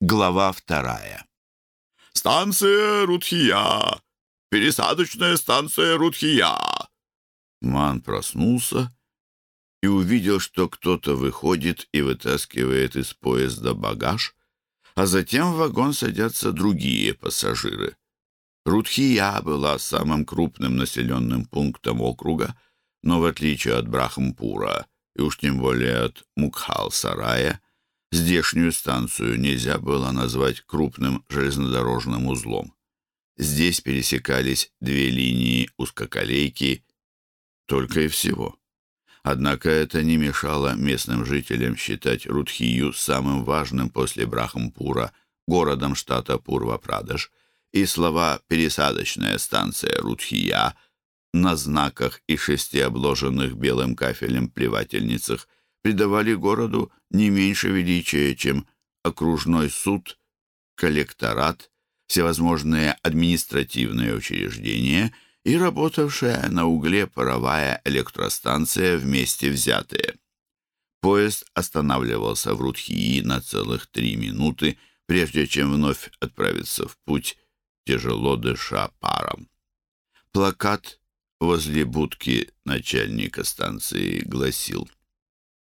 Глава вторая. «Станция Рудхия! Пересадочная станция Рудхия!» Ман проснулся и увидел, что кто-то выходит и вытаскивает из поезда багаж, а затем в вагон садятся другие пассажиры. Рудхия была самым крупным населенным пунктом округа, но в отличие от Брахампура и уж тем более от Мукхал-Сарая, Здешнюю станцию нельзя было назвать крупным железнодорожным узлом. Здесь пересекались две линии узкоколейки, только и всего. Однако это не мешало местным жителям считать Рудхию самым важным после Брахампура городом штата Пурва-Прадеш, и слова «пересадочная станция Рудхия» на знаках и шести обложенных белым кафелем плевательницах придавали городу не меньше величия, чем окружной суд, коллекторат, всевозможные административные учреждения и работавшая на угле паровая электростанция вместе взятые. Поезд останавливался в Рудхии на целых три минуты, прежде чем вновь отправиться в путь, тяжело дыша паром. Плакат возле будки начальника станции гласил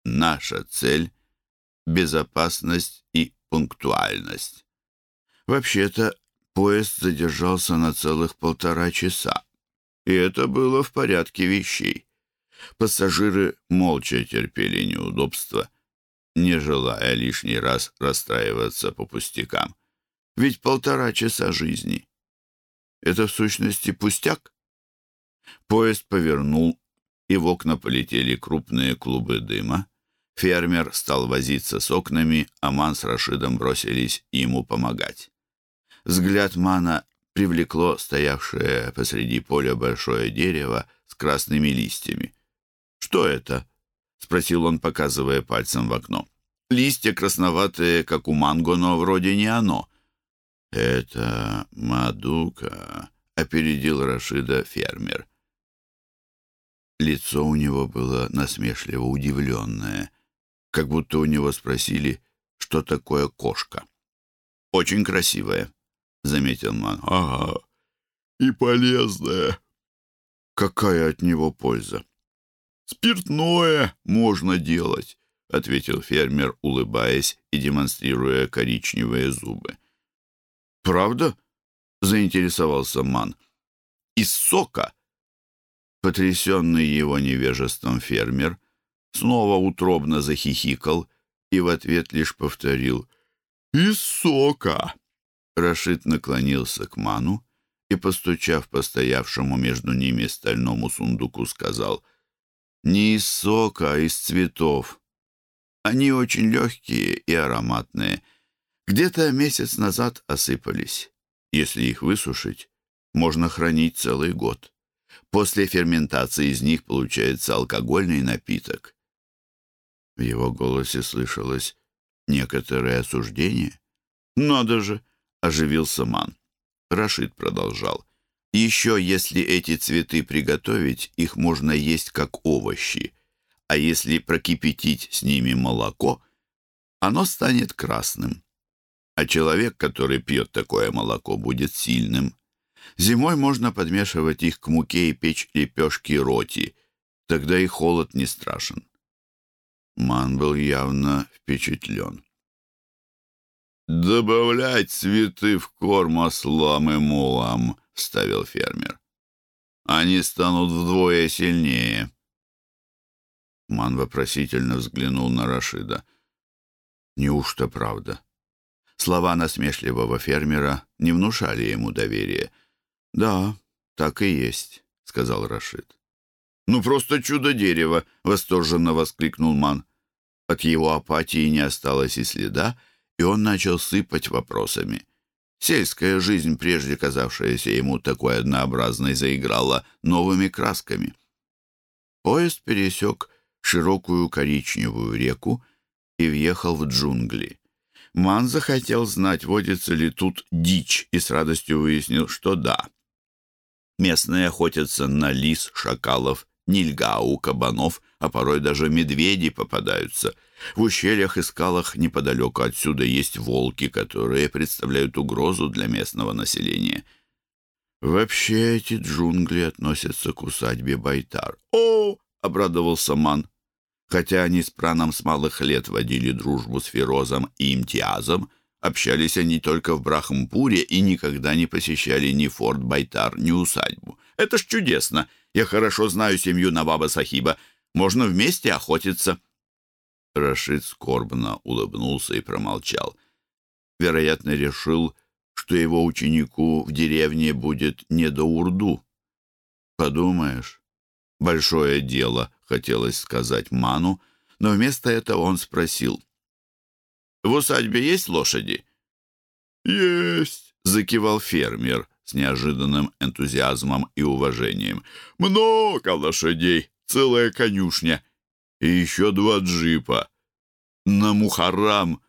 Наша цель — безопасность и пунктуальность. Вообще-то, поезд задержался на целых полтора часа, и это было в порядке вещей. Пассажиры молча терпели неудобства, не желая лишний раз расстраиваться по пустякам. Ведь полтора часа жизни — это в сущности пустяк. Поезд повернул, и в окна полетели крупные клубы дыма. Фермер стал возиться с окнами, а Ман с Рашидом бросились ему помогать. Взгляд Мана привлекло стоявшее посреди поля большое дерево с красными листьями. «Что это?» — спросил он, показывая пальцем в окно. «Листья красноватые, как у манго, но вроде не оно». «Это Мадука», — опередил Рашида фермер. Лицо у него было насмешливо удивленное как будто у него спросили, что такое кошка. «Очень красивая», — заметил Ман. «Ага, и полезная». «Какая от него польза?» «Спиртное можно делать», — ответил фермер, улыбаясь и демонстрируя коричневые зубы. «Правда?» — заинтересовался Ман. «Из сока?» Потрясенный его невежеством фермер снова утробно захихикал и в ответ лишь повторил «Из сока!». Рашид наклонился к Ману и, постучав по стоявшему между ними стальному сундуку, сказал «Не из сока, а из цветов. Они очень легкие и ароматные. Где-то месяц назад осыпались. Если их высушить, можно хранить целый год. После ферментации из них получается алкогольный напиток. В его голосе слышалось некоторое осуждение. «Надо же!» — оживился Ман. Рашид продолжал. «Еще если эти цветы приготовить, их можно есть как овощи, а если прокипятить с ними молоко, оно станет красным. А человек, который пьет такое молоко, будет сильным. Зимой можно подмешивать их к муке и печь лепешки роти, тогда и холод не страшен. Ман был явно впечатлен. «Добавлять цветы в корм ослам и мулам», — вставил фермер. «Они станут вдвое сильнее». Ман вопросительно взглянул на Рашида. «Неужто правда?» Слова насмешливого фермера не внушали ему доверия. «Да, так и есть», — сказал Рашид. «Ну, просто чудо-дерево!» — восторженно воскликнул Ман. От его апатии не осталось и следа, и он начал сыпать вопросами. Сельская жизнь, прежде казавшаяся ему такой однообразной, заиграла новыми красками. Поезд пересек широкую коричневую реку и въехал в джунгли. Ман захотел знать, водится ли тут дичь, и с радостью выяснил, что да. Местные охотятся на лис, шакалов нильгау, кабанов, а порой даже медведи попадаются. В ущельях и скалах неподалеку отсюда есть волки, которые представляют угрозу для местного населения. Вообще эти джунгли относятся к усадьбе Байтар. «О!» — обрадовался Ман. Хотя они с Праном с малых лет водили дружбу с Фирозом и Имтиазом, общались они только в Брахмпуре и никогда не посещали ни форт Байтар, ни усадьбу. Это ж чудесно! Я хорошо знаю семью Наваба Сахиба. Можно вместе охотиться». Рашид скорбно улыбнулся и промолчал. Вероятно, решил, что его ученику в деревне будет не до урду. Подумаешь, большое дело, хотелось сказать Ману, но вместо этого он спросил. «В усадьбе есть лошади?» «Есть», — закивал фермер с неожиданным энтузиазмом и уважением. «Много лошадей, целая конюшня и еще два джипа. На Мухарам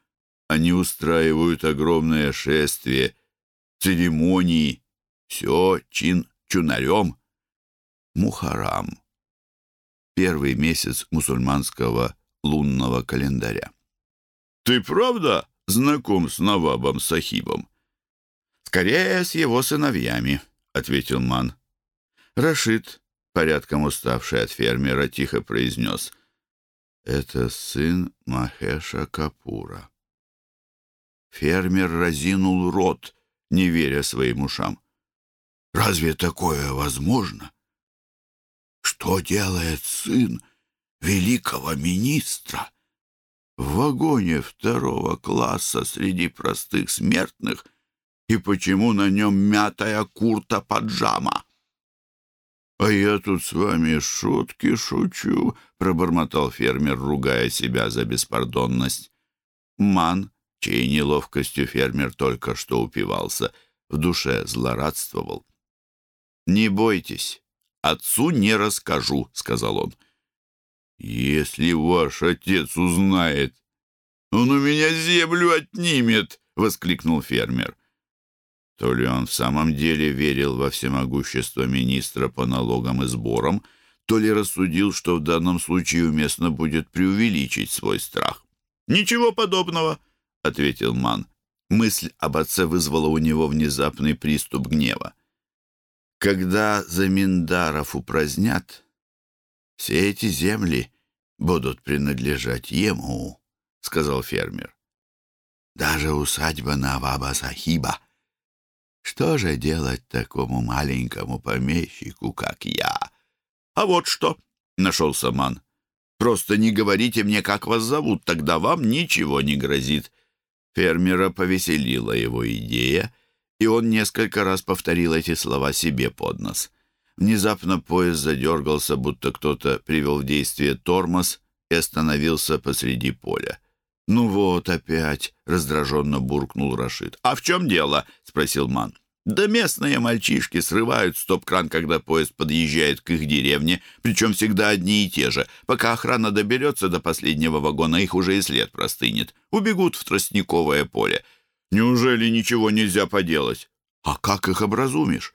они устраивают огромное шествие, церемонии, все чин-чунарем. Мухарам. Первый месяц мусульманского лунного календаря. «Ты правда знаком с Навабом Сахибом?» «Скорее, с его сыновьями», — ответил Ман. Рашид, порядком уставший от фермера, тихо произнес. «Это сын Махеша Капура». Фермер разинул рот, не веря своим ушам. «Разве такое возможно? Что делает сын великого министра в вагоне второго класса среди простых смертных, и почему на нем мятая курта-паджама?» «А я тут с вами шутки шучу», — пробормотал фермер, ругая себя за беспардонность. Ман чьей неловкостью фермер только что упивался, в душе злорадствовал. «Не бойтесь, отцу не расскажу», — сказал он. «Если ваш отец узнает, он у меня землю отнимет!» — воскликнул фермер. То ли он в самом деле верил во всемогущество министра по налогам и сборам, то ли рассудил, что в данном случае уместно будет преувеличить свой страх. «Ничего подобного!» — ответил Ман. Мысль об отце вызвала у него внезапный приступ гнева. «Когда Заминдаров упразднят, все эти земли будут принадлежать ему», — сказал фермер. «Даже усадьба Наваба Сахиба. Что же делать такому маленькому помещику, как я?» «А вот что!» — нашелся Ман. «Просто не говорите мне, как вас зовут, тогда вам ничего не грозит». Фермера повеселила его идея, и он несколько раз повторил эти слова себе под нос. Внезапно поезд задергался, будто кто-то привел в действие тормоз и остановился посреди поля. «Ну вот опять!» — раздраженно буркнул Рашид. «А в чем дело?» — спросил Ман. Да местные мальчишки срывают стоп-кран, когда поезд подъезжает к их деревне, причем всегда одни и те же. Пока охрана доберется до последнего вагона, их уже и след простынет. Убегут в тростниковое поле. Неужели ничего нельзя поделать? А как их образумишь?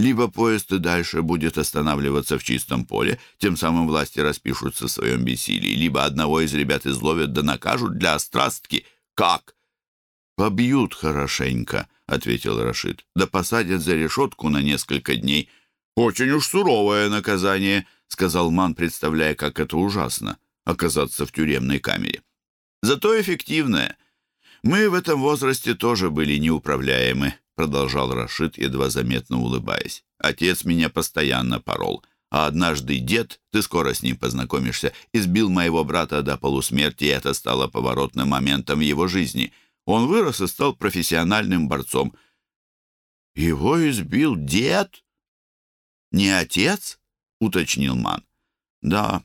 Либо поезд и дальше будет останавливаться в чистом поле, тем самым власти распишутся в своем бессилии, либо одного из ребят изловят да накажут для острастки. Как? Побьют хорошенько ответил Рашид. «Да посадят за решетку на несколько дней». «Очень уж суровое наказание», — сказал Ман, представляя, как это ужасно — оказаться в тюремной камере. «Зато эффективное. Мы в этом возрасте тоже были неуправляемы», — продолжал Рашид, едва заметно улыбаясь. «Отец меня постоянно порол, а однажды дед, ты скоро с ним познакомишься, избил моего брата до полусмерти, и это стало поворотным моментом в его жизни». Он вырос и стал профессиональным борцом. «Его избил дед?» «Не отец?» — уточнил Ман. «Да,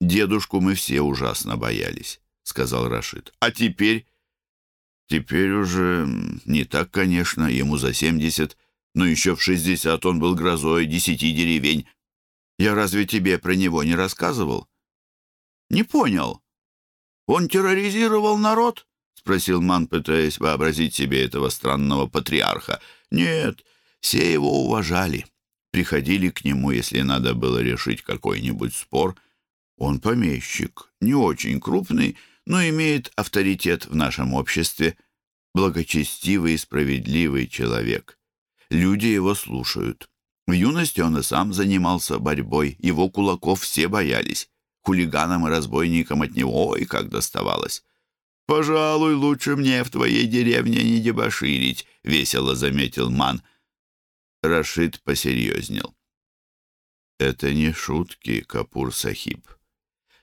дедушку мы все ужасно боялись», — сказал Рашид. «А теперь?» «Теперь уже не так, конечно, ему за семьдесят, но еще в шестьдесят он был грозой десяти деревень. Я разве тебе про него не рассказывал?» «Не понял. Он терроризировал народ?» спросил Ман, пытаясь вообразить себе этого странного патриарха. «Нет, все его уважали. приходили к нему, если надо было решить какой-нибудь спор. Он помещик, не очень крупный, но имеет авторитет в нашем обществе, благочестивый и справедливый человек. Люди его слушают. В юности он и сам занимался борьбой, его кулаков все боялись. Хулиганам и разбойникам от него ой как доставалось. «Пожалуй, лучше мне в твоей деревне не дебоширить», — весело заметил Ман. Рашид посерьезнел. «Это не шутки, Капур Сахиб.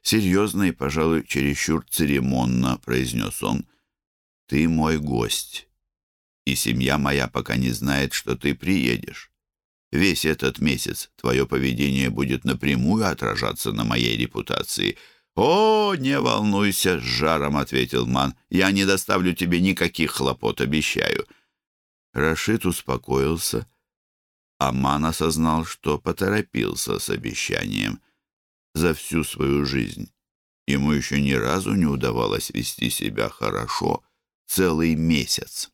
Серьезно и, пожалуй, чересчур церемонно», — произнес он. «Ты мой гость, и семья моя пока не знает, что ты приедешь. Весь этот месяц твое поведение будет напрямую отражаться на моей репутации». «О, не волнуйся», — с жаром ответил Ман. «Я не доставлю тебе никаких хлопот, обещаю». Рашид успокоился, а Ман осознал, что поторопился с обещанием. За всю свою жизнь ему еще ни разу не удавалось вести себя хорошо целый месяц.